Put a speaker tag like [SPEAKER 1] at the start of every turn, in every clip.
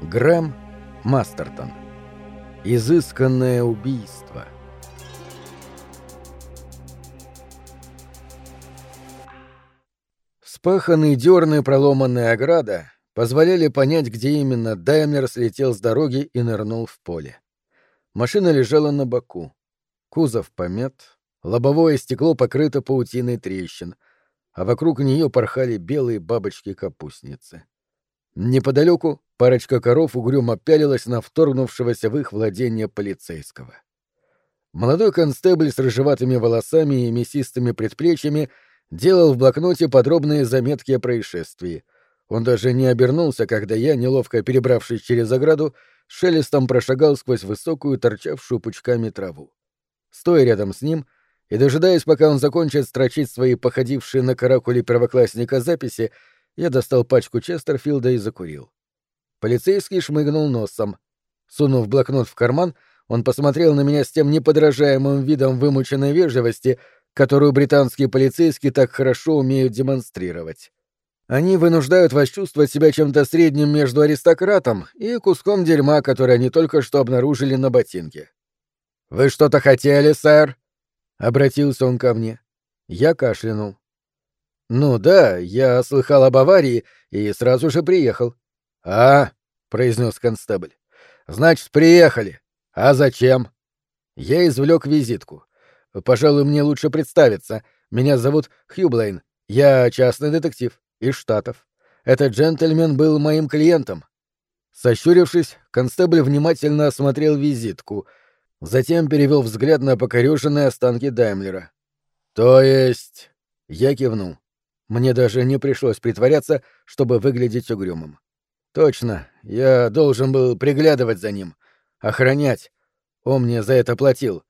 [SPEAKER 1] Грэм Мастертон. Изысканное убийство. Вспаханный дерны проломанная ограда позволяли понять, где именно Даймлер слетел с дороги и нырнул в поле. Машина лежала на боку. Кузов помят, лобовое стекло покрыто паутиной трещин, а вокруг нее порхали белые бабочки-капустницы. Неподалеку парочка коров угрюмо пялилась на вторгнувшегося в их владение полицейского. Молодой констебль с рыжеватыми волосами и мясистыми предплечьями делал в блокноте подробные заметки о происшествии. Он даже не обернулся, когда я, неловко перебравшись через ограду, шелестом прошагал сквозь высокую, торчавшую пучками траву. Стоя рядом с ним и дожидаясь, пока он закончит строчить свои походившие на каракули первоклассника записи, я достал пачку Честерфилда и закурил. Полицейский шмыгнул носом. Сунув блокнот в карман, он посмотрел на меня с тем неподражаемым видом вымученной вежливости, которую британские полицейские так хорошо умеют демонстрировать. Они вынуждают вас чувствовать себя чем-то средним между аристократом и куском дерьма, который они только что обнаружили на ботинке. «Вы что-то хотели, сэр?» — обратился он ко мне. Я кашлянул. «Ну да, я слыхал об аварии и сразу же приехал». «А?» — произнес констебль. «Значит, приехали. А зачем?» Я извлек визитку. «Пожалуй, мне лучше представиться. Меня зовут Хьюблейн. Я частный детектив из Штатов. Этот джентльмен был моим клиентом». Сощурившись, констебль внимательно осмотрел визитку, затем перевел взгляд на покореженные останки Даймлера. «То есть...» — я кивнул. Мне даже не пришлось притворяться, чтобы выглядеть угрюмым. Точно, я должен был приглядывать за ним, охранять. Он мне за это платил.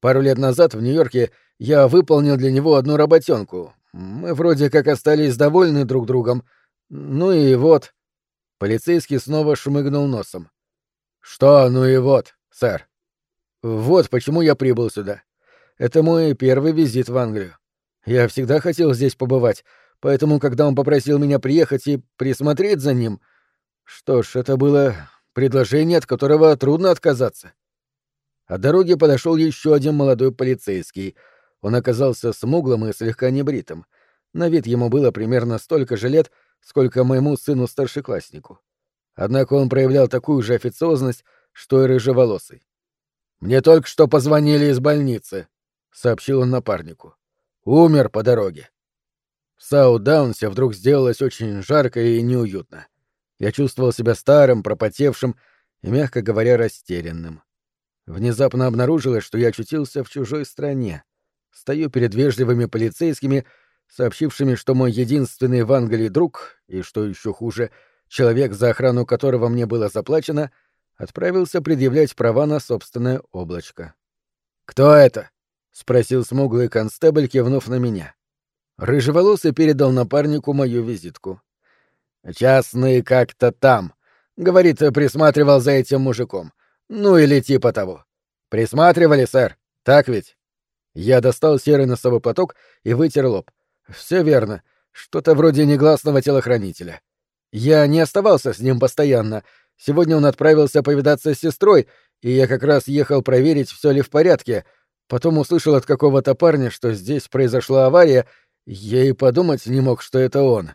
[SPEAKER 1] Пару лет назад в Нью-Йорке я выполнил для него одну работенку. Мы вроде как остались довольны друг другом. Ну и вот. Полицейский снова шмыгнул носом. Что, ну и вот, сэр. Вот почему я прибыл сюда. Это мой первый визит в Англию. Я всегда хотел здесь побывать, поэтому, когда он попросил меня приехать и присмотреть за ним, что ж, это было предложение, от которого трудно отказаться. От дороги подошел еще один молодой полицейский. Он оказался смуглым и слегка небритым. На вид ему было примерно столько же лет, сколько моему сыну-старшекласснику. Однако он проявлял такую же официозность, что и рыжеволосый. «Мне только что позвонили из больницы», — сообщил он напарнику. «Умер по дороге». В Саудаунсе вдруг сделалось очень жарко и неуютно. Я чувствовал себя старым, пропотевшим и, мягко говоря, растерянным. Внезапно обнаружилось, что я очутился в чужой стране. Стою перед вежливыми полицейскими, сообщившими, что мой единственный в Англии друг, и, что еще хуже, человек, за охрану которого мне было заплачено, отправился предъявлять права на собственное облачко. «Кто это?» — спросил смуглый констебль, кивнув на меня. Рыжеволосый передал напарнику мою визитку. «Частный как-то там», — говорит, присматривал за этим мужиком. Ну или типа того. Присматривали, сэр, так ведь? Я достал серый носовой платок и вытер лоб. Все верно. Что-то вроде негласного телохранителя. Я не оставался с ним постоянно. Сегодня он отправился повидаться с сестрой, и я как раз ехал проверить, все ли в порядке. Потом услышал от какого-то парня, что здесь произошла авария, я и подумать не мог, что это он.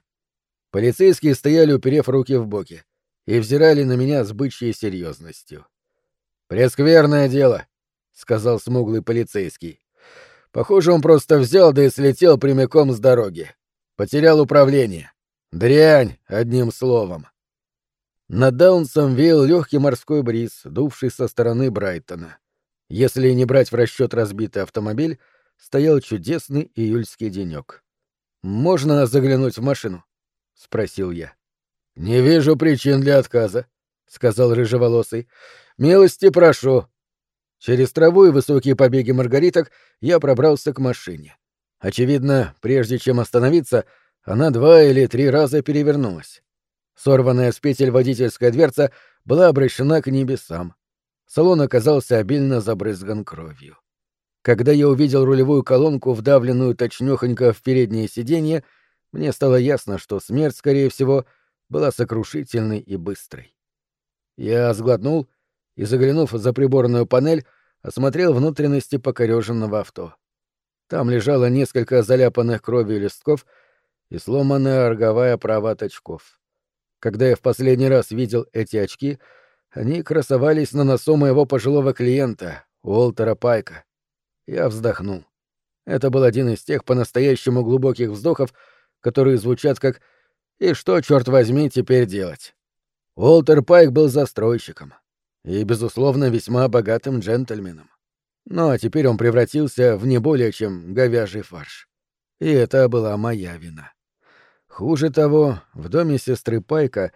[SPEAKER 1] Полицейские стояли, уперев руки в боки, и взирали на меня с бычьей серьезностью. «Прескверное дело», — сказал смуглый полицейский. «Похоже, он просто взял да и слетел прямиком с дороги. Потерял управление. Дрянь, одним словом». Над Даунсом веял легкий морской бриз, дувший со стороны Брайтона. Если не брать в расчет разбитый автомобиль, стоял чудесный июльский денек. «Можно заглянуть в машину?» — спросил я. «Не вижу причин для отказа», — сказал рыжеволосый. Милости прошу. Через траву и высокие побеги маргариток я пробрался к машине. Очевидно, прежде чем остановиться, она два или три раза перевернулась. Сорванная с петель водительская дверца была обращена к небесам. Салон оказался обильно забрызган кровью. Когда я увидел рулевую колонку, вдавленную точнёхонько в переднее сиденье, мне стало ясно, что смерть, скорее всего, была сокрушительной и быстрой. Я сглотнул и, заглянув за приборную панель, осмотрел внутренности покореженного авто. Там лежало несколько заляпанных кровью листков и сломанная роговая оправа от очков. Когда я в последний раз видел эти очки, они красовались на носу моего пожилого клиента, Уолтера Пайка. Я вздохнул. Это был один из тех по-настоящему глубоких вздохов, которые звучат как «И что, черт возьми, теперь делать?» Уолтер Пайк был застройщиком и, безусловно, весьма богатым джентльменом. Ну а теперь он превратился в не более чем говяжий фарш. И это была моя вина. Хуже того, в доме сестры Пайка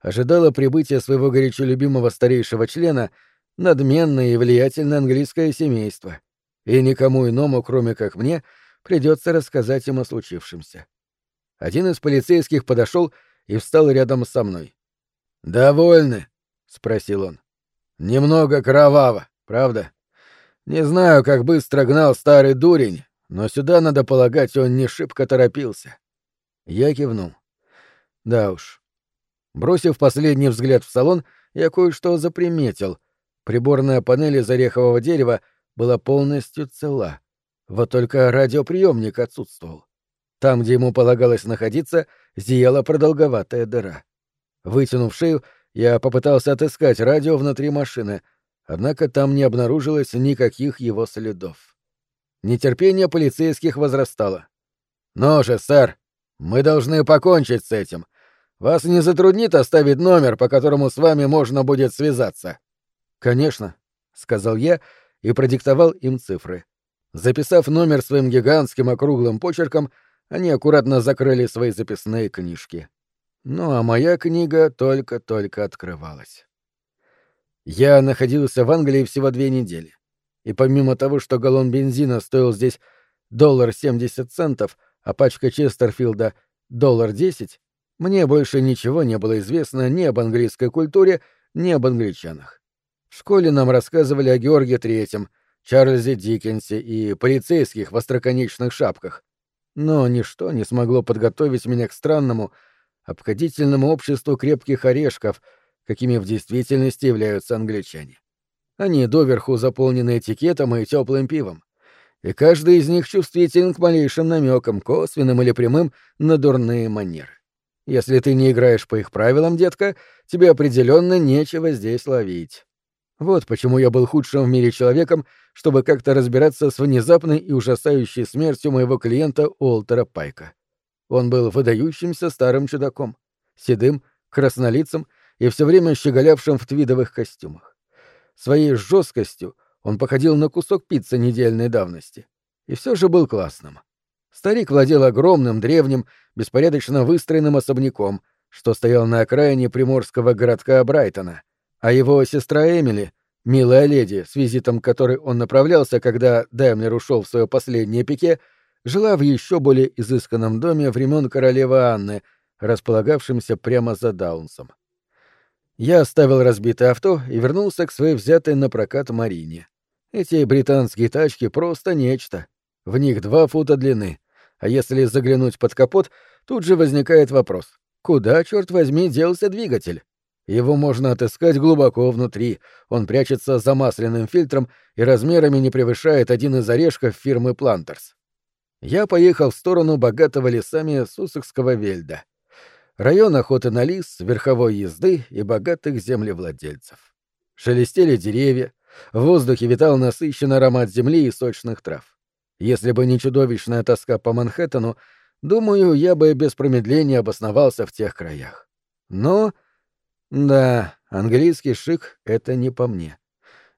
[SPEAKER 1] ожидало прибытия своего горячо любимого старейшего члена надменное и влиятельное английское семейство, и никому иному, кроме как мне, придется рассказать им о случившемся. Один из полицейских подошел и встал рядом со мной. «Довольны?» — спросил он. «Немного кроваво, правда?» Не знаю, как быстро гнал старый дурень, но сюда, надо полагать, он не шибко торопился. Я кивнул. Да уж. Бросив последний взгляд в салон, я кое-что заприметил. Приборная панель из орехового дерева была полностью цела. Вот только радиоприемник отсутствовал. Там, где ему полагалось находиться, зияла продолговатая дыра. Вытянув шею, я попытался отыскать радио внутри машины — Однако там не обнаружилось никаких его следов. Нетерпение полицейских возрастало. «Ну же, сэр, мы должны покончить с этим. Вас не затруднит оставить номер, по которому с вами можно будет связаться?» «Конечно», — сказал я и продиктовал им цифры. Записав номер своим гигантским округлым почерком, они аккуратно закрыли свои записные книжки. Ну а моя книга только-только открывалась. Я находился в Англии всего две недели. И помимо того, что галлон бензина стоил здесь доллар семьдесят центов, а пачка Честерфилда — доллар десять, мне больше ничего не было известно ни об английской культуре, ни об англичанах. В школе нам рассказывали о Георге Третьем, Чарльзе Диккенсе и полицейских в остроконечных шапках. Но ничто не смогло подготовить меня к странному, обходительному обществу крепких орешков — какими в действительности являются англичане. Они доверху заполнены этикетом и теплым пивом. И каждый из них чувствителен к малейшим намекам, косвенным или прямым, на дурные манеры. Если ты не играешь по их правилам, детка, тебе определенно нечего здесь ловить. Вот почему я был худшим в мире человеком, чтобы как-то разбираться с внезапной и ужасающей смертью моего клиента Уолтера Пайка. Он был выдающимся старым чудаком, седым, краснолицым и все время щеголявшим в твидовых костюмах. Своей жесткостью он походил на кусок пиццы недельной давности. И все же был классным. Старик владел огромным, древним, беспорядочно выстроенным особняком, что стоял на окраине приморского городка Брайтона, а его сестра Эмили, милая леди, с визитом к которой он направлялся, когда Даймлер ушел в свое последнее пике, жила в еще более изысканном доме времен королевы Анны, располагавшемся прямо за Даунсом. Я оставил разбитое авто и вернулся к своей взятой на прокат Марине. Эти британские тачки просто нечто. В них два фута длины. А если заглянуть под капот, тут же возникает вопрос. Куда, черт возьми, делся двигатель? Его можно отыскать глубоко внутри. Он прячется за масляным фильтром и размерами не превышает один из орешков фирмы Плантерс. Я поехал в сторону богатого лесами Сусекского вельда район охоты на лис, верховой езды и богатых землевладельцев. Шелестели деревья, в воздухе витал насыщенный аромат земли и сочных трав. Если бы не чудовищная тоска по Манхэттену, думаю, я бы без промедления обосновался в тех краях. Но... Да, английский шик — это не по мне.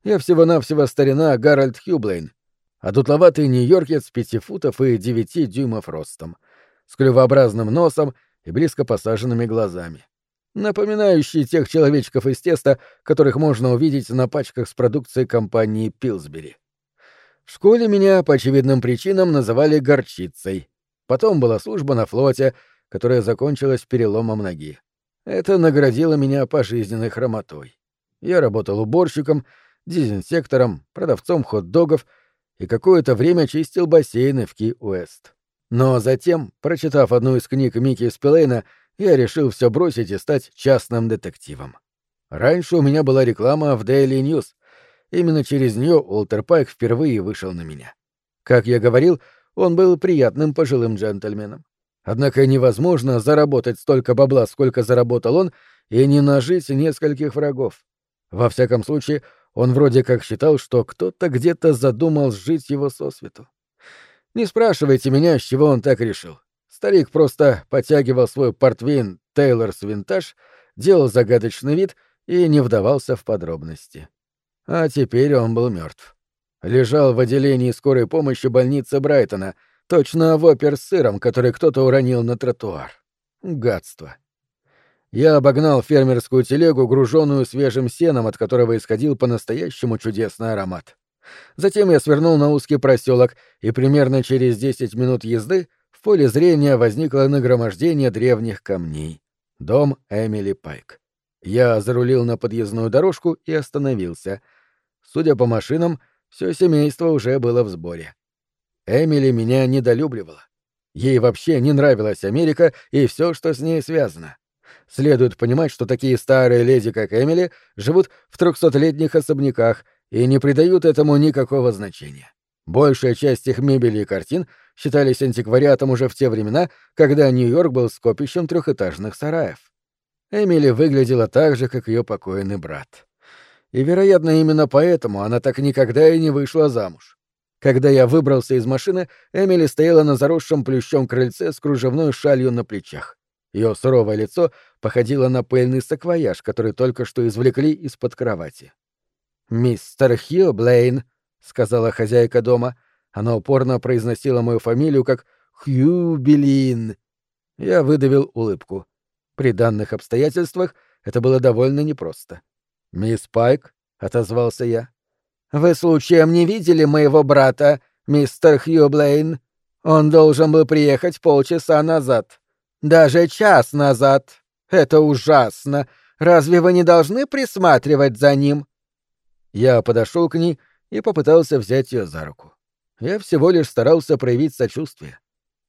[SPEAKER 1] Я всего-навсего старина Гарольд Хьюблейн, а дутловатый нью-йоркец пяти футов и девяти дюймов ростом, с клювообразным носом и близко посаженными глазами, напоминающие тех человечков из теста, которых можно увидеть на пачках с продукцией компании Пилсбери. В школе меня по очевидным причинам называли горчицей. Потом была служба на флоте, которая закончилась переломом ноги. Это наградило меня пожизненной хромотой. Я работал уборщиком, дезинсектором, продавцом хот-догов и какое-то время чистил бассейны в Ки-Уэст. Но затем, прочитав одну из книг Микки Спилейна, я решил все бросить и стать частным детективом. Раньше у меня была реклама в Daily News. Именно через нее Уолтер Пайк впервые вышел на меня. Как я говорил, он был приятным пожилым джентльменом. Однако невозможно заработать столько бабла, сколько заработал он, и не нажить нескольких врагов. Во всяком случае, он вроде как считал, что кто-то где-то задумал сжить его сосвету. Не спрашивайте меня, с чего он так решил. Старик просто подтягивал свой портвейн Тейлорс Винтаж, делал загадочный вид и не вдавался в подробности. А теперь он был мертв. Лежал в отделении скорой помощи больницы Брайтона, точно в опер с сыром, который кто-то уронил на тротуар. Гадство. Я обогнал фермерскую телегу, груженную свежим сеном, от которого исходил по-настоящему чудесный аромат. Затем я свернул на узкий проселок, и примерно через десять минут езды в поле зрения возникло нагромождение древних камней. Дом Эмили Пайк. Я зарулил на подъездную дорожку и остановился. Судя по машинам, все семейство уже было в сборе. Эмили меня недолюбливала. Ей вообще не нравилась Америка и все, что с ней связано. Следует понимать, что такие старые леди, как Эмили, живут в трехсотлетних особняках и не придают этому никакого значения. Большая часть их мебели и картин считались антиквариатом уже в те времена, когда Нью-Йорк был скопищем трехэтажных сараев. Эмили выглядела так же, как ее покойный брат. И, вероятно, именно поэтому она так никогда и не вышла замуж. Когда я выбрался из машины, Эмили стояла на заросшем плющом крыльце с кружевной шалью на плечах. Ее суровое лицо походило на пыльный саквояж, который только что извлекли из-под кровати. «Мистер Хью Блейн», — сказала хозяйка дома. Она упорно произносила мою фамилию как Хью Белин. Я выдавил улыбку. При данных обстоятельствах это было довольно непросто. «Мисс Пайк», — отозвался я. «Вы случаем не видели моего брата, мистер Хью Блейн? Он должен был приехать полчаса назад». Даже час назад. Это ужасно. Разве вы не должны присматривать за ним? Я подошел к ней и попытался взять ее за руку. Я всего лишь старался проявить сочувствие.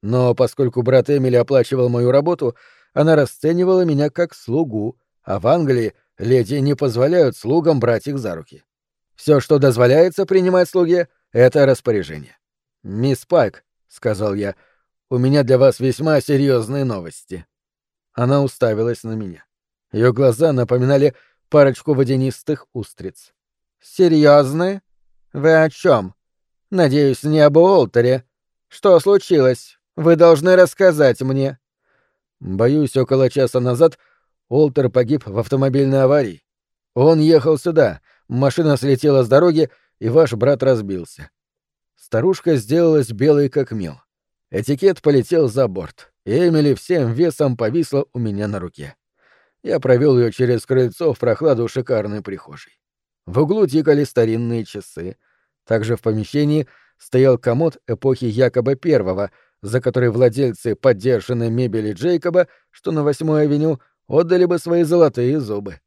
[SPEAKER 1] Но поскольку брат Эмили оплачивал мою работу, она расценивала меня как слугу, а в Англии леди не позволяют слугам брать их за руки. Все, что дозволяется принимать слуге, — это распоряжение. «Мисс Пайк», — сказал я, у меня для вас весьма серьезные новости». Она уставилась на меня. Ее глаза напоминали парочку водянистых устриц. «Серьезные? Вы о чем? Надеюсь, не об Уолтере. Что случилось? Вы должны рассказать мне». Боюсь, около часа назад Уолтер погиб в автомобильной аварии. Он ехал сюда, машина слетела с дороги, и ваш брат разбился. Старушка сделалась белой как мел. Этикет полетел за борт, Эмили всем весом повисла у меня на руке. Я провел ее через крыльцо в прохладу шикарной прихожей. В углу тикали старинные часы. Также в помещении стоял комод эпохи Якоба I, за который владельцы поддержанной мебели Джейкоба, что на Восьмой авеню, отдали бы свои золотые зубы.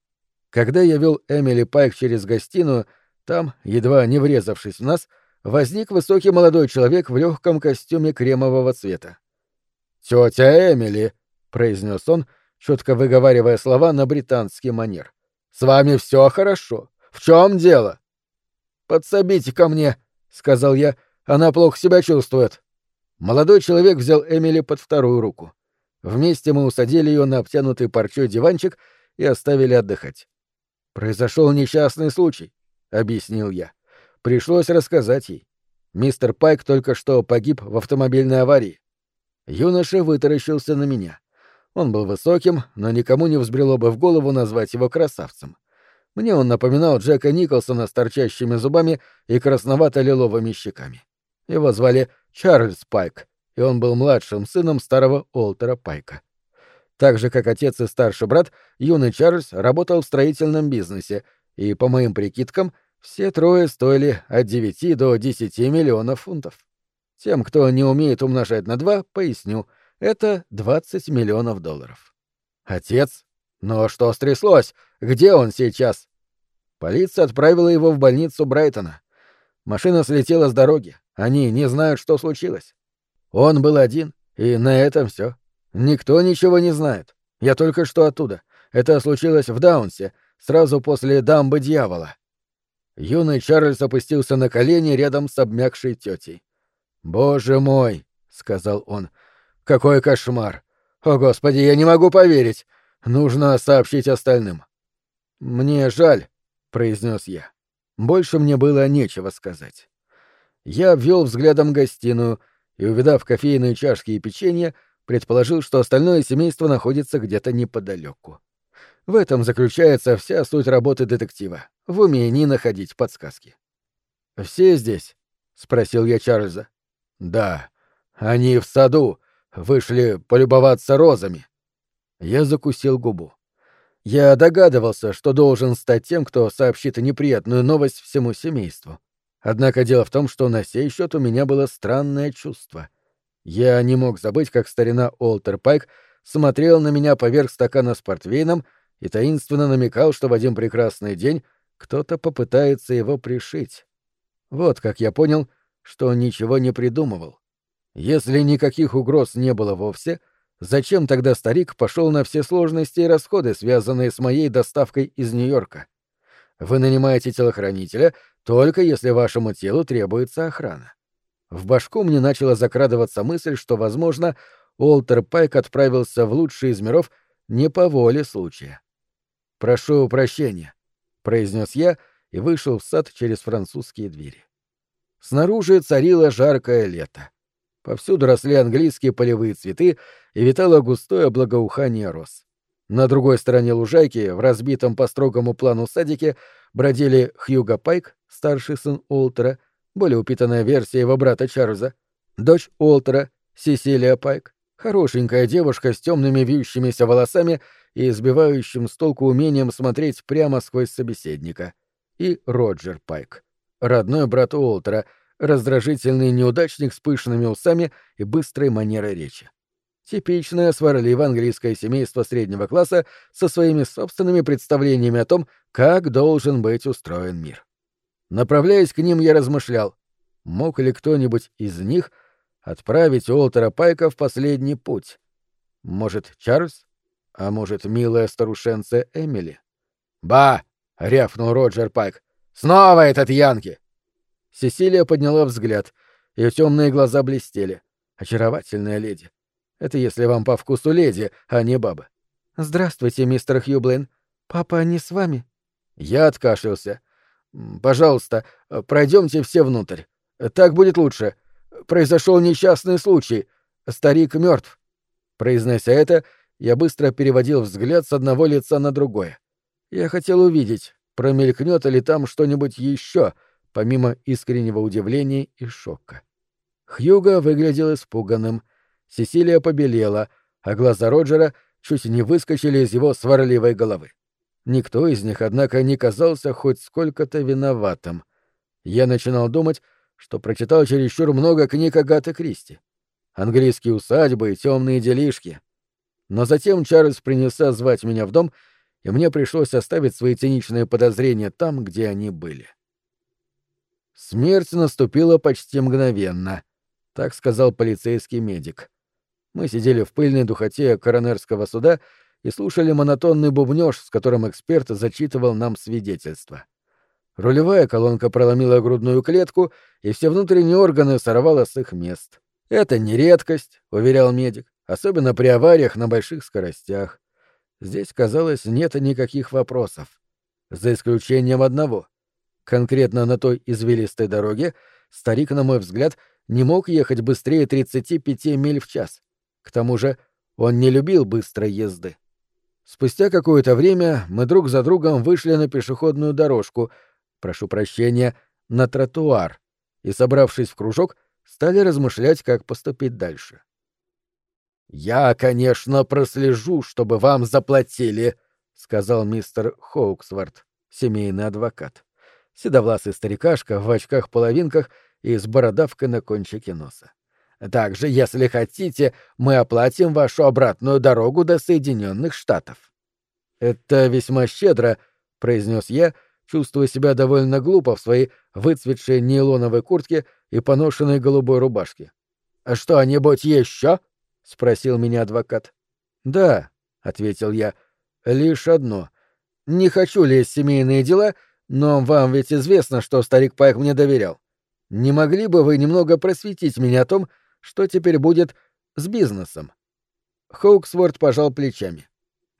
[SPEAKER 1] Когда я вел Эмили Пайк через гостиную, там, едва не врезавшись в нас, — возник высокий молодой человек в легком костюме кремового цвета. «Тетя Эмили», — произнес он, четко выговаривая слова на британский манер. «С вами все хорошо. В чем дело?» «Подсобите ко мне», — сказал я. «Она плохо себя чувствует». Молодой человек взял Эмили под вторую руку. Вместе мы усадили ее на обтянутый парчой диванчик и оставили отдыхать. «Произошел несчастный случай», — объяснил я. Пришлось рассказать ей. Мистер Пайк только что погиб в автомобильной аварии. Юноша вытаращился на меня. Он был высоким, но никому не взбрело бы в голову назвать его красавцем. Мне он напоминал Джека Николсона с торчащими зубами и красновато-лиловыми щеками. Его звали Чарльз Пайк, и он был младшим сыном старого Олтера Пайка. Так же, как отец и старший брат, юный Чарльз работал в строительном бизнесе, и, по моим прикидкам, все трое стоили от 9 до 10 миллионов фунтов. Тем, кто не умеет умножать на 2, поясню, это 20 миллионов долларов. Отец? Но что стряслось? Где он сейчас? Полиция отправила его в больницу Брайтона. Машина слетела с дороги. Они не знают, что случилось. Он был один, и на этом все. Никто ничего не знает. Я только что оттуда. Это случилось в Даунсе, сразу после дамбы дьявола. Юный Чарльз опустился на колени рядом с обмякшей тетей. «Боже мой!» — сказал он. «Какой кошмар! О, Господи, я не могу поверить! Нужно сообщить остальным». «Мне жаль», — произнес я. Больше мне было нечего сказать. Я обвел взглядом гостиную и, увидав кофейные чашки и печенье, предположил, что остальное семейство находится где-то неподалеку. В этом заключается вся суть работы детектива — в умении находить подсказки. «Все здесь?» — спросил я Чарльза. «Да. Они в саду. Вышли полюбоваться розами». Я закусил губу. Я догадывался, что должен стать тем, кто сообщит неприятную новость всему семейству. Однако дело в том, что на сей счет у меня было странное чувство. Я не мог забыть, как старина Олтер Пайк смотрел на меня поверх стакана с портвейном и таинственно намекал, что в один прекрасный день кто-то попытается его пришить. Вот как я понял, что ничего не придумывал. Если никаких угроз не было вовсе, зачем тогда старик пошел на все сложности и расходы, связанные с моей доставкой из Нью-Йорка? Вы нанимаете телохранителя только если вашему телу требуется охрана. В башку мне начала закрадываться мысль, что, возможно, Уолтер Пайк отправился в лучший из миров не по воле случая. «Прошу прощения», — произнес я и вышел в сад через французские двери. Снаружи царило жаркое лето. Повсюду росли английские полевые цветы и витало густое благоухание роз. На другой стороне лужайки, в разбитом по строгому плану садике, бродили Хьюго Пайк, старший сын Уолтера, более упитанная версия его брата Чарльза, дочь Уолтера, Сесилия Пайк, хорошенькая девушка с темными вьющимися волосами и сбивающим с толку умением смотреть прямо сквозь собеседника, и Роджер Пайк, родной брат Уолтера, раздражительный неудачник с пышными усами и быстрой манерой речи. Типичное сварливое английское семейство среднего класса со своими собственными представлениями о том, как должен быть устроен мир. Направляясь к ним, я размышлял, мог ли кто-нибудь из них отправить Уолтера Пайка в последний путь? Может, Чарльз? А может, милая старушенция Эмили? «Ба!» — рявкнул Роджер Пайк. «Снова этот Янки!» Сесилия подняла взгляд. Ее темные глаза блестели. Очаровательная леди. Это если вам по вкусу леди, а не баба. «Здравствуйте, мистер Хьюблейн. Папа не с вами?» Я откашлялся. «Пожалуйста, пройдемте все внутрь. Так будет лучше. Произошел несчастный случай. Старик мертв. Произнося это, я быстро переводил взгляд с одного лица на другое. Я хотел увидеть, промелькнет ли там что-нибудь еще, помимо искреннего удивления и шока. Хьюго выглядел испуганным. Сесилия побелела, а глаза Роджера чуть не выскочили из его сварливой головы. Никто из них, однако, не казался хоть сколько-то виноватым. Я начинал думать, что прочитал чересчур много книг Агаты Кристи. Английские усадьбы и темные делишки. Но затем Чарльз принялся звать меня в дом, и мне пришлось оставить свои циничные подозрения там, где они были. Смерть наступила почти мгновенно, так сказал полицейский медик. Мы сидели в пыльной духоте коронерского суда и слушали монотонный бубнёж, с которым эксперт зачитывал нам свидетельства. Рулевая колонка проломила грудную клетку, и все внутренние органы сорвало с их мест. Это не редкость, уверял медик особенно при авариях на больших скоростях. Здесь, казалось, нет никаких вопросов. За исключением одного. Конкретно на той извилистой дороге старик, на мой взгляд, не мог ехать быстрее 35 миль в час. К тому же он не любил быстрой езды. Спустя какое-то время мы друг за другом вышли на пешеходную дорожку, прошу прощения, на тротуар, и, собравшись в кружок, стали размышлять, как поступить дальше. «Я, конечно, прослежу, чтобы вам заплатили», — сказал мистер Хоуксворт, семейный адвокат. Седовласый старикашка в очках-половинках и с бородавкой на кончике носа. «Также, если хотите, мы оплатим вашу обратную дорогу до Соединенных Штатов». «Это весьма щедро», — произнес я, чувствуя себя довольно глупо в своей выцветшей нейлоновой куртке и поношенной голубой рубашке. «А что-нибудь еще?» — спросил меня адвокат. «Да», — ответил я, — «лишь одно. Не хочу лезть в семейные дела, но вам ведь известно, что старик Пайк мне доверял. Не могли бы вы немного просветить меня о том, что теперь будет с бизнесом?» Хоуксворт пожал плечами.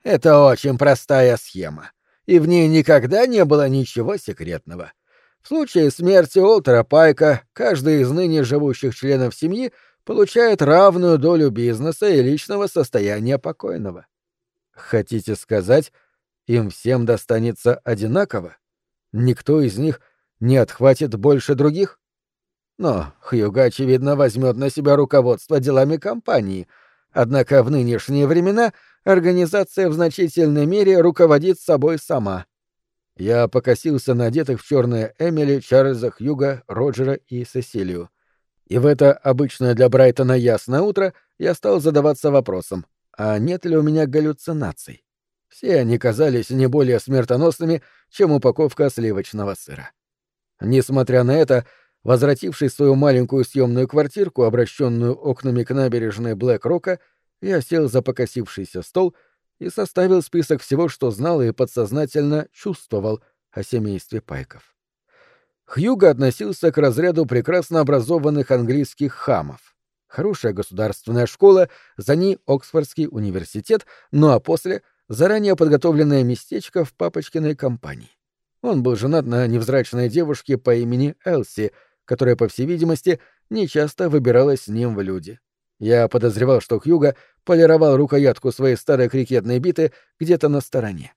[SPEAKER 1] «Это очень простая схема, и в ней никогда не было ничего секретного. В случае смерти Олтера Пайка каждый из ныне живущих членов семьи получает равную долю бизнеса и личного состояния покойного. Хотите сказать, им всем достанется одинаково? Никто из них не отхватит больше других? Но Хьюга, очевидно, возьмет на себя руководство делами компании, однако в нынешние времена организация в значительной мере руководит собой сама. Я покосился на одетых в черное Эмили, Чарльза, Хьюга, Роджера и Сесилию. И в это обычное для Брайтона ясное утро я стал задаваться вопросом, а нет ли у меня галлюцинаций? Все они казались не более смертоносными, чем упаковка сливочного сыра. Несмотря на это, возвратившись в свою маленькую съемную квартирку, обращенную окнами к набережной Блэк-Рока, я сел за покосившийся стол и составил список всего, что знал и подсознательно чувствовал о семействе Пайков. Хьюго относился к разряду прекрасно образованных английских хамов. Хорошая государственная школа, за ней Оксфордский университет, ну а после — заранее подготовленное местечко в папочкиной компании. Он был женат на невзрачной девушке по имени Элси — которая, по всей видимости, нечасто выбиралась с ним в люди. Я подозревал, что Хьюга полировал рукоятку своей старой крикетной биты где-то на стороне.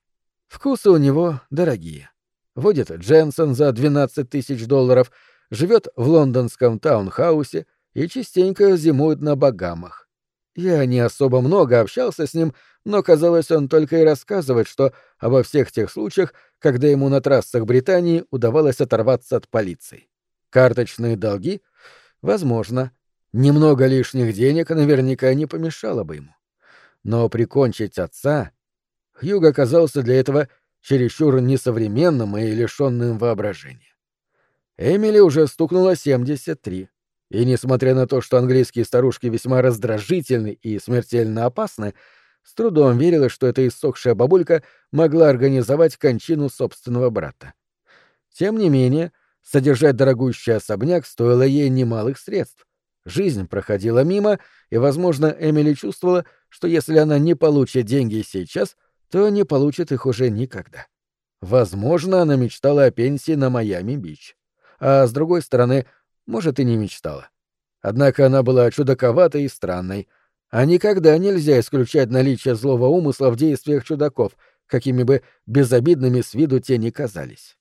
[SPEAKER 1] Вкусы у него дорогие. Водит Дженсен за 12 тысяч долларов, живет в лондонском таунхаусе и частенько зимует на Багамах. Я не особо много общался с ним, но, казалось, он только и рассказывает, что обо всех тех случаях, когда ему на трассах Британии удавалось оторваться от полиции. Карточные долги? Возможно. Немного лишних денег наверняка не помешало бы ему. Но прикончить отца... Хьюг оказался для этого чересчур несовременным и лишенным воображения. Эмили уже стукнула 73, и, несмотря на то, что английские старушки весьма раздражительны и смертельно опасны, с трудом верила, что эта иссохшая бабулька могла организовать кончину собственного брата. Тем не менее, Содержать дорогущий особняк стоило ей немалых средств. Жизнь проходила мимо, и, возможно, Эмили чувствовала, что если она не получит деньги сейчас, то не получит их уже никогда. Возможно, она мечтала о пенсии на Майами-Бич. А с другой стороны, может, и не мечтала. Однако она была чудаковатой и странной, а никогда нельзя исключать наличие злого умысла в действиях чудаков, какими бы безобидными с виду те ни казались.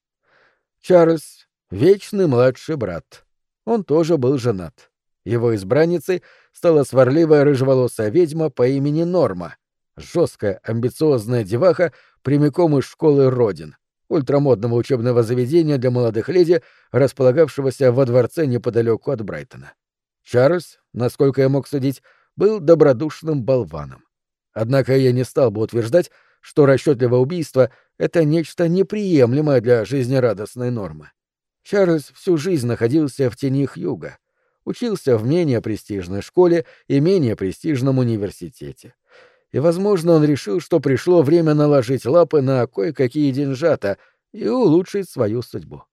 [SPEAKER 1] Чарльз вечный младший брат. Он тоже был женат. Его избранницей стала сварливая рыжеволосая ведьма по имени Норма, жесткая, амбициозная деваха прямиком из школы Родин, ультрамодного учебного заведения для молодых леди, располагавшегося во дворце неподалеку от Брайтона. Чарльз, насколько я мог судить, был добродушным болваном. Однако я не стал бы утверждать, что расчетливое убийство — это нечто неприемлемое для жизнерадостной нормы. Чарльз всю жизнь находился в тени юга, учился в менее престижной школе и менее престижном университете. И, возможно, он решил, что пришло время наложить лапы на кое-какие деньжата и улучшить свою судьбу.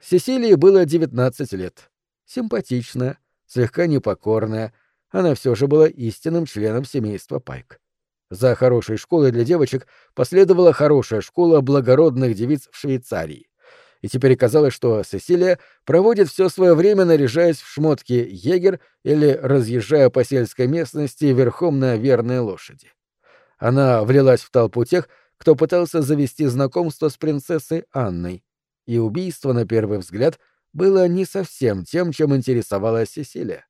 [SPEAKER 1] Сесилии было 19 лет. Симпатичная, слегка непокорная, она все же была истинным членом семейства Пайк. За хорошей школой для девочек последовала хорошая школа благородных девиц в Швейцарии и теперь казалось, что Сесилия проводит все свое время, наряжаясь в шмотки егер или разъезжая по сельской местности верхом на верной лошади. Она влилась в толпу тех, кто пытался завести знакомство с принцессой Анной, и убийство, на первый взгляд, было не совсем тем, чем интересовалась Сесилия.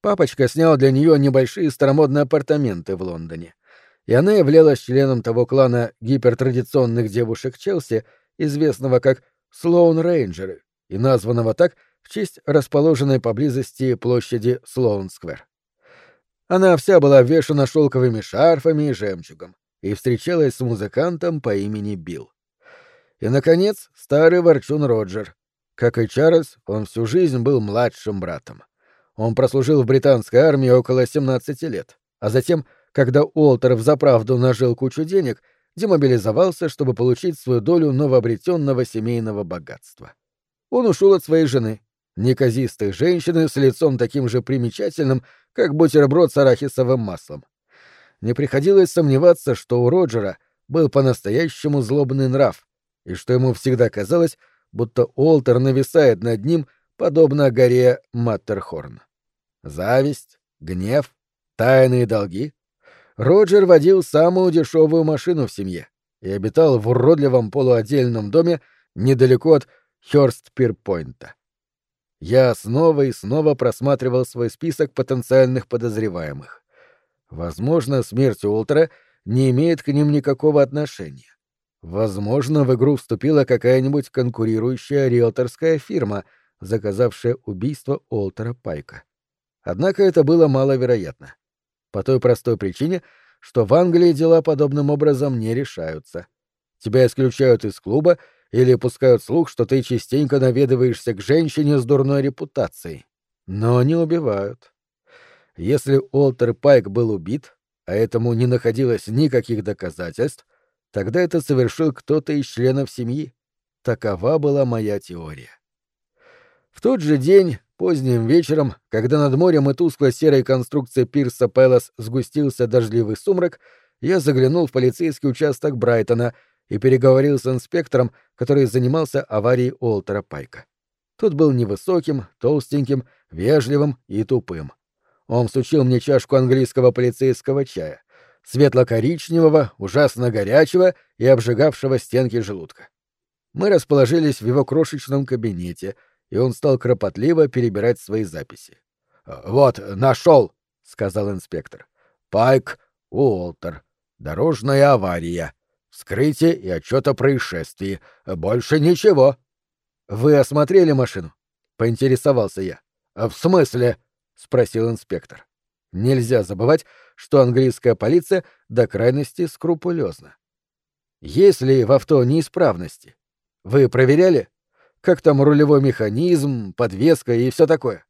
[SPEAKER 1] Папочка снял для нее небольшие старомодные апартаменты в Лондоне, и она являлась членом того клана гипертрадиционных девушек Челси, известного как Слоун-рейнджеры и названного так в честь расположенной поблизости площади Слоун-сквер. Она вся была увешана шелковыми шарфами и жемчугом и встречалась с музыкантом по имени Билл. И, наконец, старый ворчун Роджер. Как и Чарльз, он всю жизнь был младшим братом. Он прослужил в британской армии около 17 лет, а затем, когда Уолтер взаправду нажил кучу денег, демобилизовался, чтобы получить свою долю новообретенного семейного богатства. Он ушел от своей жены, неказистой женщины с лицом таким же примечательным, как бутерброд с арахисовым маслом. Не приходилось сомневаться, что у Роджера был по-настоящему злобный нрав, и что ему всегда казалось, будто Олтер нависает над ним, подобно горе Маттерхорн. Зависть, гнев, тайные долги. Роджер водил самую дешевую машину в семье и обитал в уродливом полуотдельном доме недалеко от Хёрст-Пирпойнта. Я снова и снова просматривал свой список потенциальных подозреваемых. Возможно, смерть Ултра не имеет к ним никакого отношения. Возможно, в игру вступила какая-нибудь конкурирующая риэлторская фирма, заказавшая убийство Олтера Пайка. Однако это было маловероятно. По той простой причине, что в Англии дела подобным образом не решаются. Тебя исключают из клуба или пускают слух, что ты частенько наведываешься к женщине с дурной репутацией. Но не убивают. Если Олтер Пайк был убит, а этому не находилось никаких доказательств, тогда это совершил кто-то из членов семьи. Такова была моя теория. В тот же день, поздним вечером, когда над морем и тускло-серой конструкцией пирса Пэлас сгустился дождливый сумрак, я заглянул в полицейский участок Брайтона и переговорил с инспектором, который занимался аварией Уолтера Пайка. Тот был невысоким, толстеньким, вежливым и тупым. Он всучил мне чашку английского полицейского чая, светло-коричневого, ужасно горячего и обжигавшего стенки желудка. Мы расположились в его крошечном кабинете, и он стал кропотливо перебирать свои записи. «Вот, нашел!» — сказал инспектор. «Пайк, Уолтер. Дорожная авария. Вскрытие и отчет о происшествии. Больше ничего». «Вы осмотрели машину?» — поинтересовался я. «В смысле?» — спросил инспектор. Нельзя забывать, что английская полиция до крайности скрупулезна. Есть ли в авто неисправности? Вы проверяли? Как там рулевой механизм, подвеска и все такое?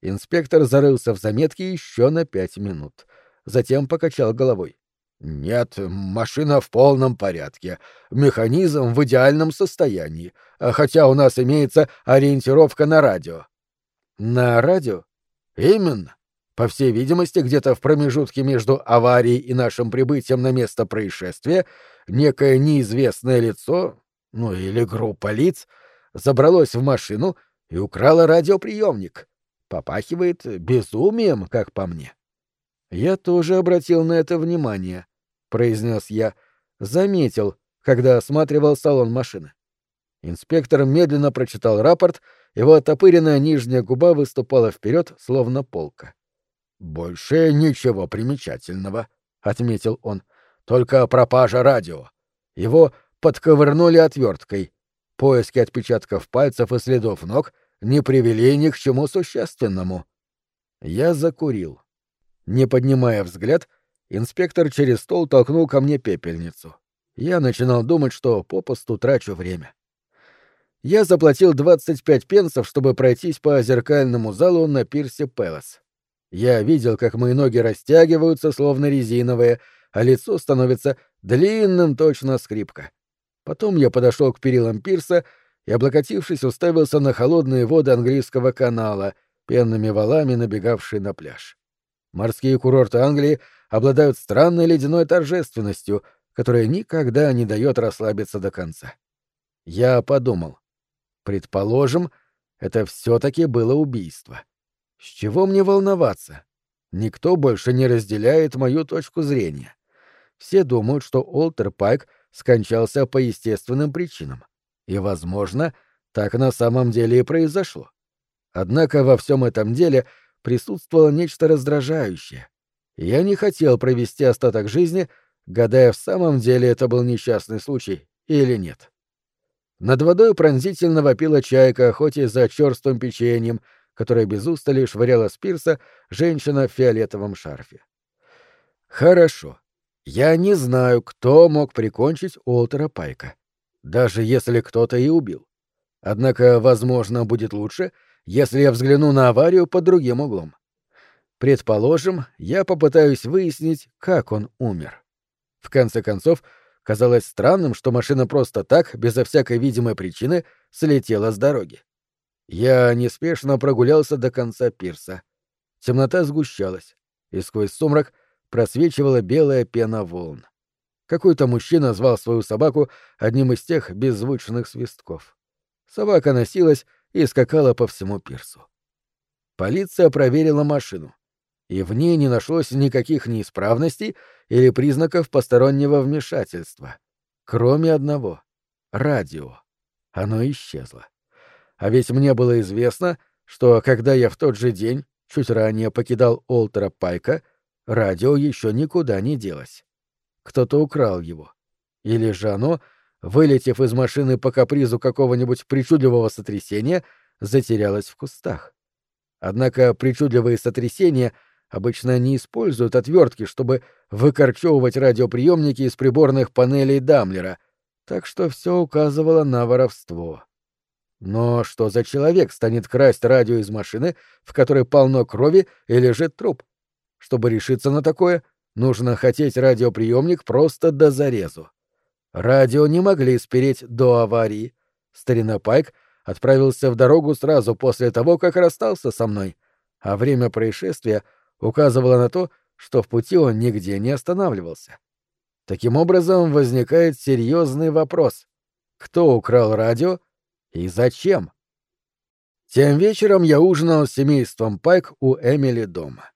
[SPEAKER 1] Инспектор зарылся в заметки еще на пять минут. Затем покачал головой. «Нет, машина в полном порядке. Механизм в идеальном состоянии. Хотя у нас имеется ориентировка на радио». «На радио?» «Именно. По всей видимости, где-то в промежутке между аварией и нашим прибытием на место происшествия некое неизвестное лицо, ну или группа лиц, забралось в машину и украло радиоприемник. Попахивает безумием, как по мне. Я тоже обратил на это внимание, произнес я, заметил, когда осматривал салон машины. Инспектор медленно прочитал рапорт, его оттопыренная нижняя губа выступала вперед, словно полка. «Больше ничего примечательного», — отметил он. «Только пропажа радио. Его подковырнули отверткой. Поиски отпечатков пальцев и следов ног не привели ни к чему существенному». Я закурил. Не поднимая взгляд, инспектор через стол толкнул ко мне пепельницу. Я начинал думать, что попусту трачу время. Я заплатил 25 пенсов, чтобы пройтись по зеркальному залу на пирсе Пэлас. Я видел, как мои ноги растягиваются, словно резиновые, а лицо становится длинным точно скрипка. Потом я подошел к перилам пирса и, облокотившись, уставился на холодные воды английского канала, пенными валами набегавшие на пляж. Морские курорты Англии обладают странной ледяной торжественностью, которая никогда не дает расслабиться до конца. Я подумал. Предположим, это все-таки было убийство. С чего мне волноваться? Никто больше не разделяет мою точку зрения. Все думают, что Олтер Пайк скончался по естественным причинам. И, возможно, так на самом деле и произошло. Однако во всем этом деле присутствовало нечто раздражающее. Я не хотел провести остаток жизни, гадая, в самом деле это был несчастный случай или нет. Над водой пронзительно вопила чайка, хоть и за черствым печеньем — которая без устали швыряла с пирса женщина в фиолетовом шарфе. Хорошо. Я не знаю, кто мог прикончить Уолтера Пайка. Даже если кто-то и убил. Однако, возможно, будет лучше, если я взгляну на аварию под другим углом. Предположим, я попытаюсь выяснить, как он умер. В конце концов, Казалось странным, что машина просто так, безо всякой видимой причины, слетела с дороги. Я неспешно прогулялся до конца пирса. Темнота сгущалась, и сквозь сумрак просвечивала белая пена волн. Какой-то мужчина звал свою собаку одним из тех беззвучных свистков. Собака носилась и скакала по всему пирсу. Полиция проверила машину, и в ней не нашлось никаких неисправностей или признаков постороннего вмешательства, кроме одного — радио. Оно исчезло. А ведь мне было известно, что когда я в тот же день, чуть ранее покидал Олтера Пайка, радио еще никуда не делось кто-то украл его. Или же оно, вылетев из машины по капризу какого-нибудь причудливого сотрясения, затерялось в кустах. Однако причудливые сотрясения обычно не используют отвертки, чтобы выкорчевывать радиоприемники из приборных панелей Дамлера, так что все указывало на воровство. Но что за человек станет красть радио из машины, в которой полно крови и лежит труп? Чтобы решиться на такое, Нужно хотеть радиоприемник просто до зарезу. Радио не могли спереть до аварии. Старина Пайк отправился в дорогу сразу после того, как расстался со мной, а время происшествия указывало на то, что в пути он нигде не останавливался. Таким образом, возникает серьезный вопрос. Кто украл радио и зачем? Тем вечером я ужинал с семейством Пайк у Эмили дома.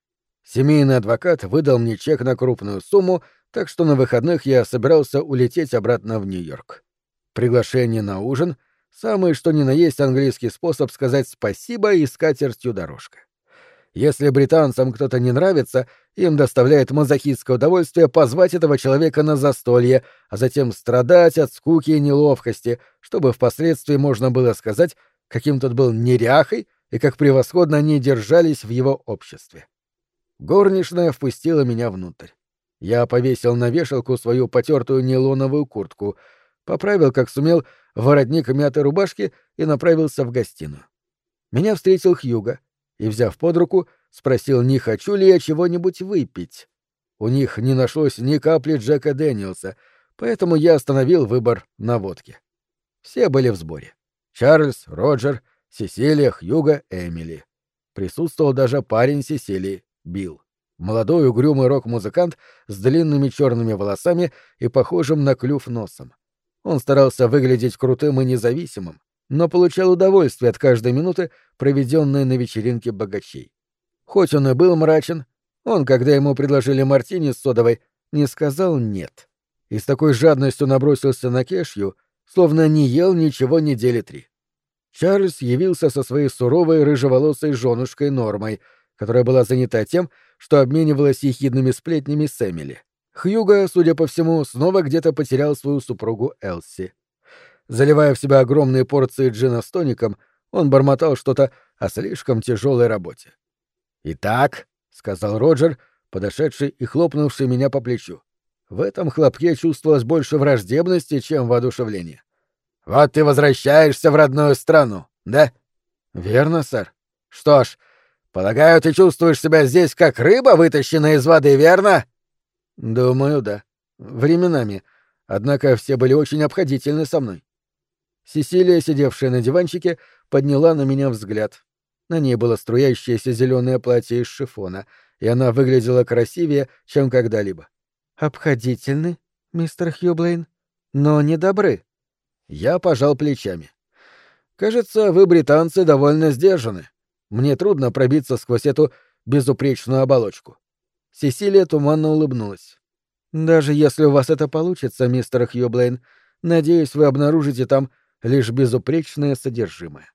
[SPEAKER 1] Семейный адвокат выдал мне чек на крупную сумму, так что на выходных я собирался улететь обратно в Нью-Йорк. Приглашение на ужин — самый что ни на есть английский способ сказать спасибо и скатертью дорожка. Если британцам кто-то не нравится, им доставляет мазохистское удовольствие позвать этого человека на застолье, а затем страдать от скуки и неловкости, чтобы впоследствии можно было сказать, каким тот был неряхой и как превосходно они держались в его обществе. Горничная впустила меня внутрь. Я повесил на вешалку свою потертую нейлоновую куртку, поправил, как сумел, воротник мятой рубашки и направился в гостиную. Меня встретил Хьюга и, взяв под руку, спросил, не хочу ли я чего-нибудь выпить. У них не нашлось ни капли Джека Дэниелса, поэтому я остановил выбор на водке. Все были в сборе. Чарльз, Роджер, Сесилия, Хьюга, Эмили. Присутствовал даже парень Сесилии, Билл. Молодой угрюмый рок-музыкант с длинными черными волосами и похожим на клюв носом. Он старался выглядеть крутым и независимым, но получал удовольствие от каждой минуты, проведенной на вечеринке богачей. Хоть он и был мрачен, он, когда ему предложили мартини с содовой, не сказал «нет». И с такой жадностью набросился на кешью, словно не ел ничего недели три. Чарльз явился со своей суровой рыжеволосой женушкой Нормой — которая была занята тем, что обменивалась ехидными сплетнями с Эмили. Хьюго, судя по всему, снова где-то потерял свою супругу Элси. Заливая в себя огромные порции джина с тоником, он бормотал что-то о слишком тяжелой работе. «Итак», — сказал Роджер, подошедший и хлопнувший меня по плечу. В этом хлопке чувствовалось больше враждебности, чем воодушевления. «Вот ты возвращаешься в родную страну, да?» «Верно, сэр. Что ж, Полагаю, ты чувствуешь себя здесь как рыба, вытащенная из воды, верно? Думаю, да. Временами. Однако все были очень обходительны со мной. Сесилия, сидевшая на диванчике, подняла на меня взгляд. На ней было струящееся зеленое платье из шифона, и она выглядела красивее, чем когда-либо. Обходительны, мистер Хьюблейн, но не добры. Я пожал плечами. Кажется, вы, британцы, довольно сдержаны. Мне трудно пробиться сквозь эту безупречную оболочку. Сесилия туманно улыбнулась. «Даже если у вас это получится, мистер Хьюблейн, надеюсь, вы обнаружите там лишь безупречное содержимое».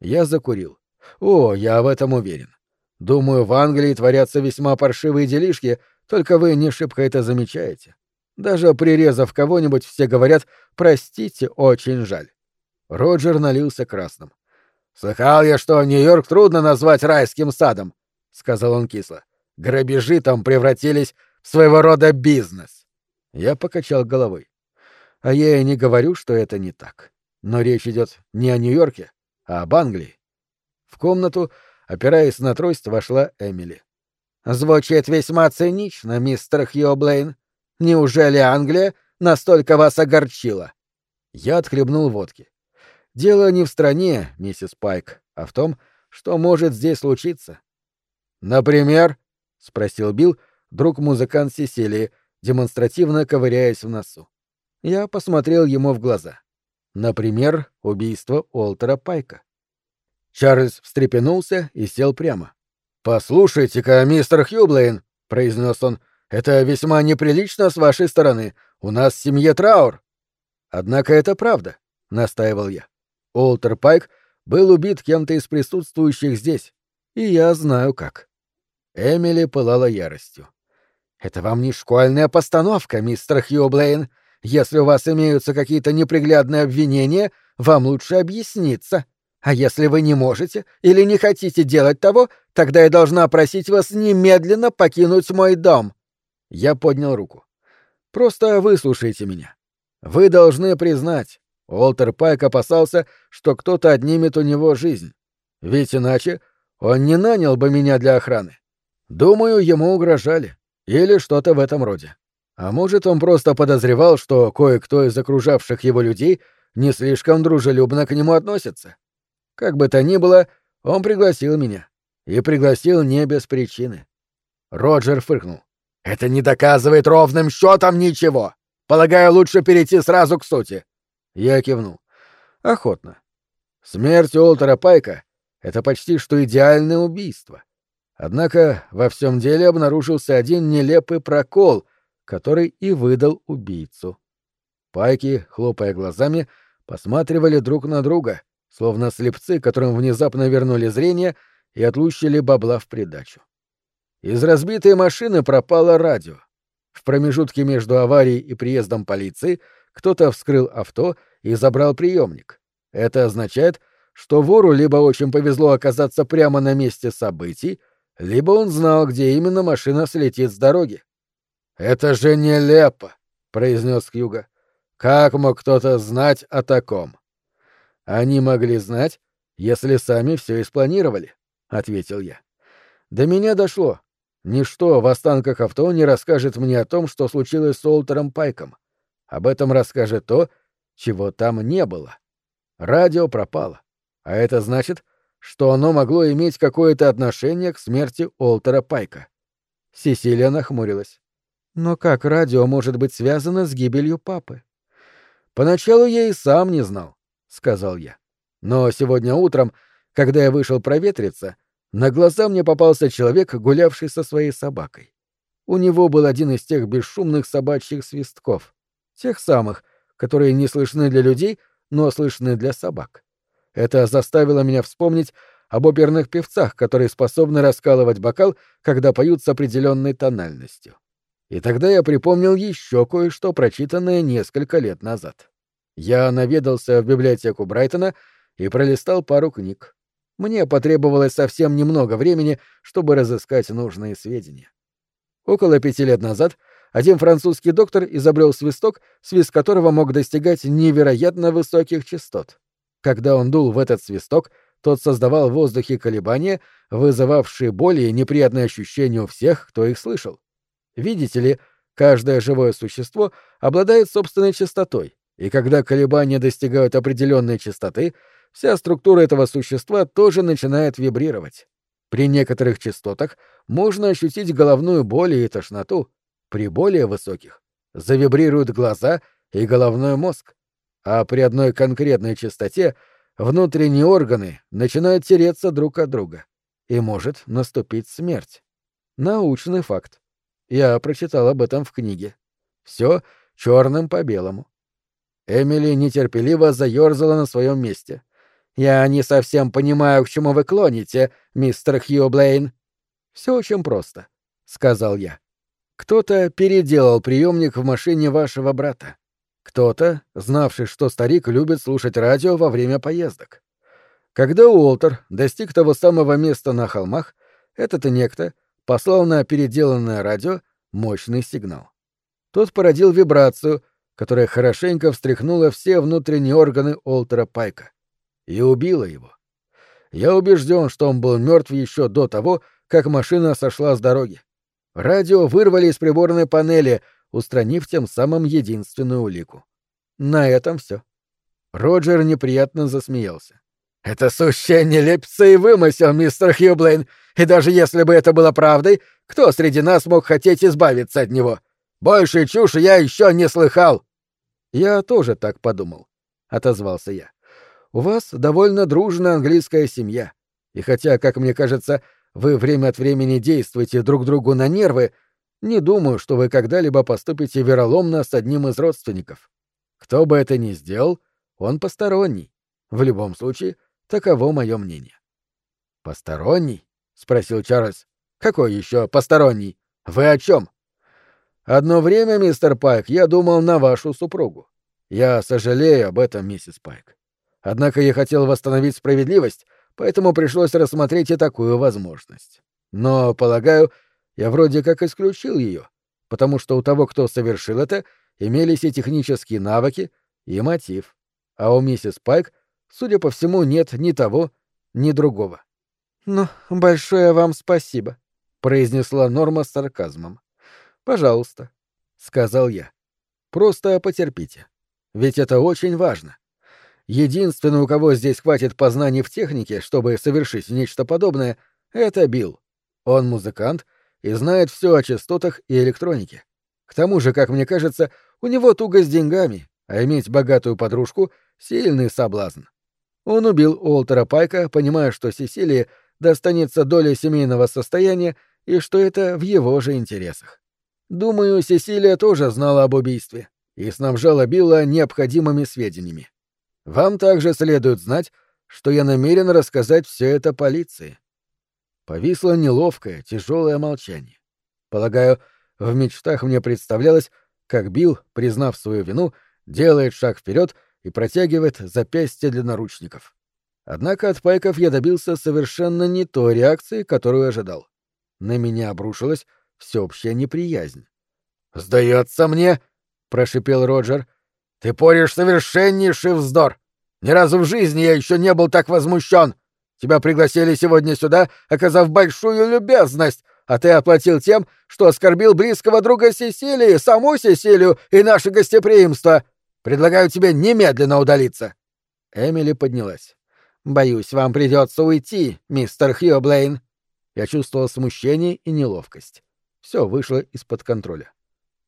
[SPEAKER 1] Я закурил. «О, я в этом уверен. Думаю, в Англии творятся весьма паршивые делишки, только вы не шибко это замечаете. Даже прирезав кого-нибудь, все говорят «простите, очень жаль». Роджер налился красным. «Слыхал я, что Нью-Йорк трудно назвать райским садом», — сказал он кисло. «Грабежи там превратились в своего рода бизнес». Я покачал головой. А я и не говорю, что это не так. Но речь идет не о Нью-Йорке, а об Англии. В комнату, опираясь на трость, вошла Эмили. «Звучит весьма цинично, мистер Хьюблейн. Неужели Англия
[SPEAKER 2] настолько вас огорчило?»
[SPEAKER 1] Я отхлебнул водки. Дело не в стране, миссис Пайк, а в том, что может здесь случиться.
[SPEAKER 2] «Например?»
[SPEAKER 1] — спросил Билл, друг-музыкант Сесилии, демонстративно ковыряясь в носу. Я посмотрел ему в глаза. Например, убийство Уолтера Пайка. Чарльз встрепенулся и сел прямо.
[SPEAKER 2] «Послушайте-ка, мистер Хьюблейн», — произнес он, — «это весьма неприлично с вашей стороны. У нас в семье траур».
[SPEAKER 1] «Однако это правда», — настаивал я. Уолтер Пайк был убит кем-то из присутствующих здесь, и я знаю как. Эмили пылала яростью.
[SPEAKER 2] «Это вам не школьная постановка, мистер Хьюблейн. Если у вас имеются какие-то неприглядные обвинения, вам лучше объясниться. А если вы не можете или не хотите делать того, тогда я должна просить вас немедленно покинуть мой дом».
[SPEAKER 1] Я поднял руку. «Просто выслушайте меня. Вы должны признать, Уолтер Пайк опасался, что кто-то отнимет у него жизнь. Ведь иначе он не нанял бы меня для охраны. Думаю, ему угрожали. Или что-то в этом роде. А может, он просто подозревал, что кое-кто из окружавших его людей не слишком дружелюбно к нему относится. Как бы то ни было, он пригласил меня. И пригласил не без причины. Роджер фыркнул.
[SPEAKER 2] «Это не доказывает ровным счетом ничего. Полагаю, лучше перейти сразу к сути».
[SPEAKER 1] Я кивнул. «Охотно. Смерть Уолтера Пайка — это почти что идеальное убийство. Однако во всем деле обнаружился один нелепый прокол, который и выдал убийцу. Пайки, хлопая глазами, посматривали друг на друга, словно слепцы, которым внезапно вернули зрение и отлущили бабла в придачу. Из разбитой машины пропало радио. В промежутке между аварией и приездом полиции кто-то вскрыл авто и забрал приемник. Это означает, что вору либо очень повезло оказаться прямо на месте событий, либо он знал, где именно машина слетит с дороги.
[SPEAKER 2] «Это же нелепо!» — произнес Хьюга. «Как мог кто-то знать о таком?»
[SPEAKER 1] «Они могли знать, если сами все и спланировали», — ответил я. «До меня дошло. Ничто в останках авто не расскажет мне о том, что случилось с Олтером Пайком. Об этом расскажет то, чего там не было. Радио пропало. А это значит, что оно могло иметь какое-то отношение к смерти Олтера Пайка. Сесилия нахмурилась. Но как радио может быть связано с гибелью папы? Поначалу я и сам не знал, сказал я. Но сегодня утром, когда я вышел проветриться, на глаза мне попался человек, гулявший со своей собакой. У него был один из тех бесшумных собачьих свистков, тех самых, которые не слышны для людей, но слышны для собак. Это заставило меня вспомнить об оперных певцах, которые способны раскалывать бокал, когда поют с определенной тональностью. И тогда я припомнил еще кое-что, прочитанное несколько лет назад. Я наведался в библиотеку Брайтона и пролистал пару книг. Мне потребовалось совсем немного времени, чтобы разыскать нужные сведения. Около пяти лет назад один французский доктор изобрел свисток, свист которого мог достигать невероятно высоких частот. Когда он дул в этот свисток, тот создавал в воздухе колебания, вызывавшие более неприятные ощущения у всех, кто их слышал. Видите ли, каждое живое существо обладает собственной частотой, и когда колебания достигают определенной частоты, вся структура этого существа тоже начинает вибрировать. При некоторых частотах можно ощутить головную боль и тошноту, при более высоких завибрируют глаза и головной мозг, а при одной конкретной частоте внутренние органы начинают тереться друг от друга, и может наступить смерть. Научный факт. Я прочитал об этом в книге. Все черным по белому. Эмили нетерпеливо заерзала на своем месте. «Я не совсем понимаю, к чему вы клоните, мистер Хью Блейн». «Все очень просто», — сказал я. «Кто-то переделал приемник в машине вашего брата. Кто-то, знавший, что старик любит слушать радио во время поездок. Когда Уолтер достиг того самого места на холмах, этот некто послал на переделанное радио мощный сигнал. Тот породил вибрацию, которая хорошенько встряхнула все внутренние органы Олтера Пайка и убила его. Я убежден, что он был мертв еще до того, как машина сошла с дороги. Радио вырвали из приборной панели, устранив тем самым единственную улику. На этом все. Роджер неприятно засмеялся. «Это сущая нелепица и вымысел, мистер Хьюблейн, и даже если бы это было правдой, кто среди нас мог хотеть избавиться от него? Больше чуши я еще не слыхал!» «Я тоже так подумал», — отозвался я. «У вас довольно дружная английская семья, и хотя, как мне кажется, вы время от времени действуете друг другу на нервы, не думаю, что вы когда-либо поступите вероломно с одним из родственников. Кто бы это ни сделал, он посторонний. В любом случае, таково мое мнение. Посторонний? спросил Чарльз. Какой еще посторонний? Вы о чем? Одно время, мистер Пайк, я думал на вашу супругу. Я сожалею об этом, миссис Пайк. Однако я хотел восстановить справедливость, поэтому пришлось рассмотреть и такую возможность. Но, полагаю, я вроде как исключил ее, потому что у того, кто совершил это, имелись и технические навыки, и мотив. А у миссис Пайк, судя по всему, нет ни того, ни другого. «Ну, большое вам спасибо», — произнесла Норма с сарказмом. «Пожалуйста», — сказал я. «Просто потерпите. Ведь это очень важно. Единственный, у кого здесь хватит познаний в технике, чтобы совершить нечто подобное, — это Билл. Он музыкант и знает все о частотах и электронике. К тому же, как мне кажется, у него туго с деньгами, а иметь богатую подружку — сильный соблазн. Он убил Уолтера Пайка, понимая, что Сесилии достанется доля семейного состояния и что это в его же интересах. Думаю, Сесилия тоже знала об убийстве и снабжала Билла необходимыми сведениями. Вам также следует знать, что я намерен рассказать все это полиции. Повисло неловкое, тяжелое молчание. Полагаю, в мечтах мне представлялось, как Билл, признав свою вину, делает шаг вперед и протягивает запястье для наручников. Однако от пайков я добился совершенно не той реакции, которую ожидал. На меня обрушилась всеобщая неприязнь. «Сдается мне», — прошипел Роджер, — «ты порешь совершеннейший вздор. Ни разу в жизни я еще не был так возмущен. Тебя пригласили сегодня сюда, оказав большую любезность, а ты оплатил тем, что оскорбил близкого друга Сесилии, саму Сесилию и наше гостеприимство. Предлагаю тебе немедленно удалиться». Эмили поднялась. «Боюсь, вам придется уйти, мистер Хьюблейн». Я чувствовал смущение и неловкость. Все вышло из-под контроля.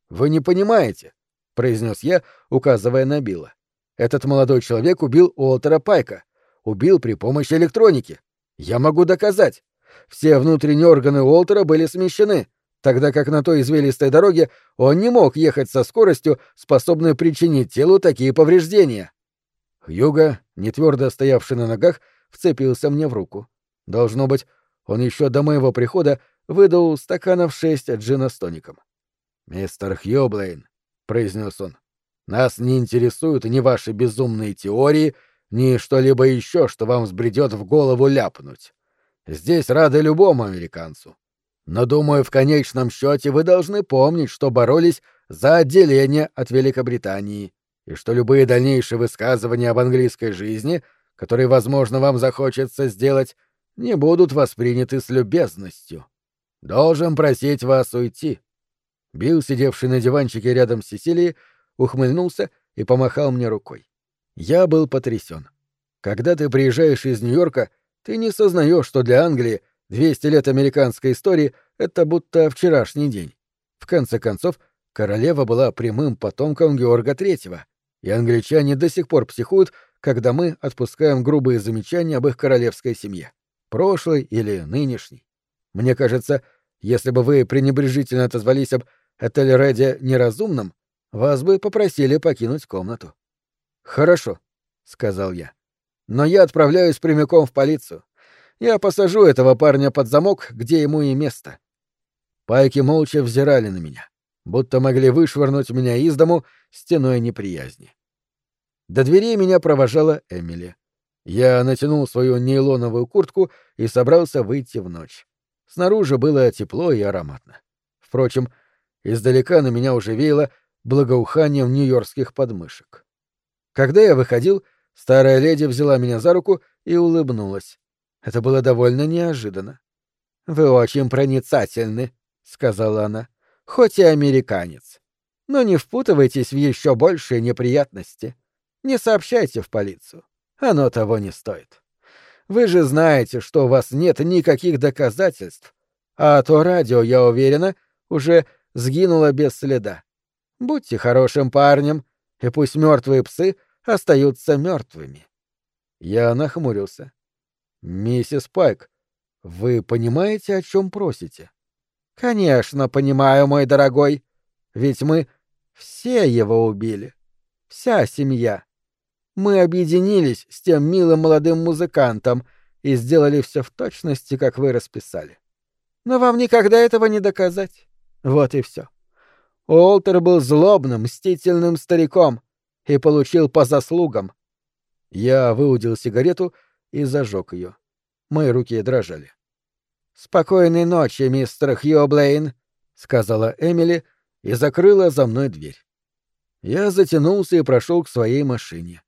[SPEAKER 1] «Вы не понимаете», — произнес я, указывая на Билла. «Этот молодой человек убил Уолтера Пайка. Убил при помощи электроники. Я могу доказать. Все внутренние органы Уолтера были смещены, тогда как на той извилистой дороге он не мог ехать со скоростью, способной причинить телу такие повреждения». Хьюга, не твердо стоявший на ногах, вцепился мне в руку. Должно быть, он еще до моего прихода выдал стаканов шесть джина с тоником. «Мистер Хьюблейн», — произнес он, — «нас не интересуют ни ваши безумные теории, ни что-либо еще, что вам взбредет в голову ляпнуть. Здесь рады любому американцу. Но, думаю, в конечном счете вы должны помнить, что боролись за отделение от Великобритании, и что любые дальнейшие высказывания об английской жизни, которые, возможно, вам захочется сделать, не будут восприняты с любезностью. Должен просить вас уйти. Билл, сидевший на диванчике рядом с Сесилией, ухмыльнулся и помахал мне рукой. Я был потрясен. Когда ты приезжаешь из Нью-Йорка, ты не сознаешь, что для Англии 200 лет американской истории — это будто вчерашний день. В конце концов, королева была прямым потомком Георга Третьего, и англичане до сих пор психуют, когда мы отпускаем грубые замечания об их королевской семье, прошлой или нынешней. Мне кажется, если бы вы пренебрежительно отозвались об Этельреде неразумным, вас бы попросили покинуть комнату. Хорошо, сказал я. Но я отправляюсь прямиком в полицию. Я посажу этого парня под замок, где ему и место. Пайки молча взирали на меня, будто могли вышвырнуть меня из дому стеной неприязни. До дверей меня провожала Эмили. Я натянул свою нейлоновую куртку и собрался выйти в ночь. Снаружи было тепло и ароматно. Впрочем, Издалека на меня уже веяло благоуханием нью-йоркских подмышек. Когда я выходил, старая леди взяла меня за руку и улыбнулась. Это было довольно неожиданно. «Вы очень проницательны», — сказала она, — «хоть и американец».
[SPEAKER 2] Но не впутывайтесь в еще большие неприятности. Не сообщайте в полицию. Оно того не стоит. Вы же знаете, что у вас нет никаких доказательств, а то радио, я уверена, уже сгинуло без следа. Будьте хорошим парнем, и пусть мертвые псы остаются мертвыми. Я нахмурился. Миссис Пайк, вы понимаете, о чем просите? Конечно, понимаю, мой дорогой. Ведь мы все его убили. Вся семья. Мы объединились с тем милым молодым музыкантом и сделали все в точности, как вы расписали. Но вам никогда этого не доказать. Вот и все. Уолтер был злобным, мстительным стариком и получил по заслугам. Я выудил сигарету и зажег ее. Мои руки дрожали. «Спокойной ночи, мистер Хью Блейн», — сказала Эмили и закрыла за мной дверь. Я затянулся и прошел к своей машине.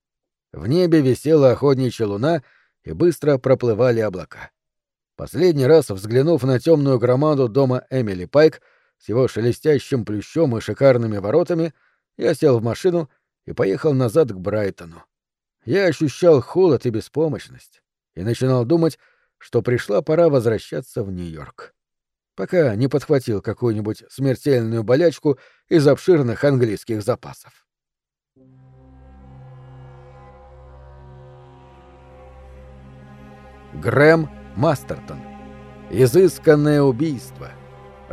[SPEAKER 2] В небе висела охотничья луна, и быстро проплывали облака. Последний раз, взглянув на темную громаду дома Эмили Пайк с его шелестящим плющом и шикарными воротами, я сел в машину и поехал назад к Брайтону. Я ощущал холод и беспомощность и начинал думать, что пришла пора возвращаться в Нью-Йорк. Пока не подхватил какую-нибудь смертельную болячку из обширных английских запасов. Грэм Мастертон. Изысканное убийство.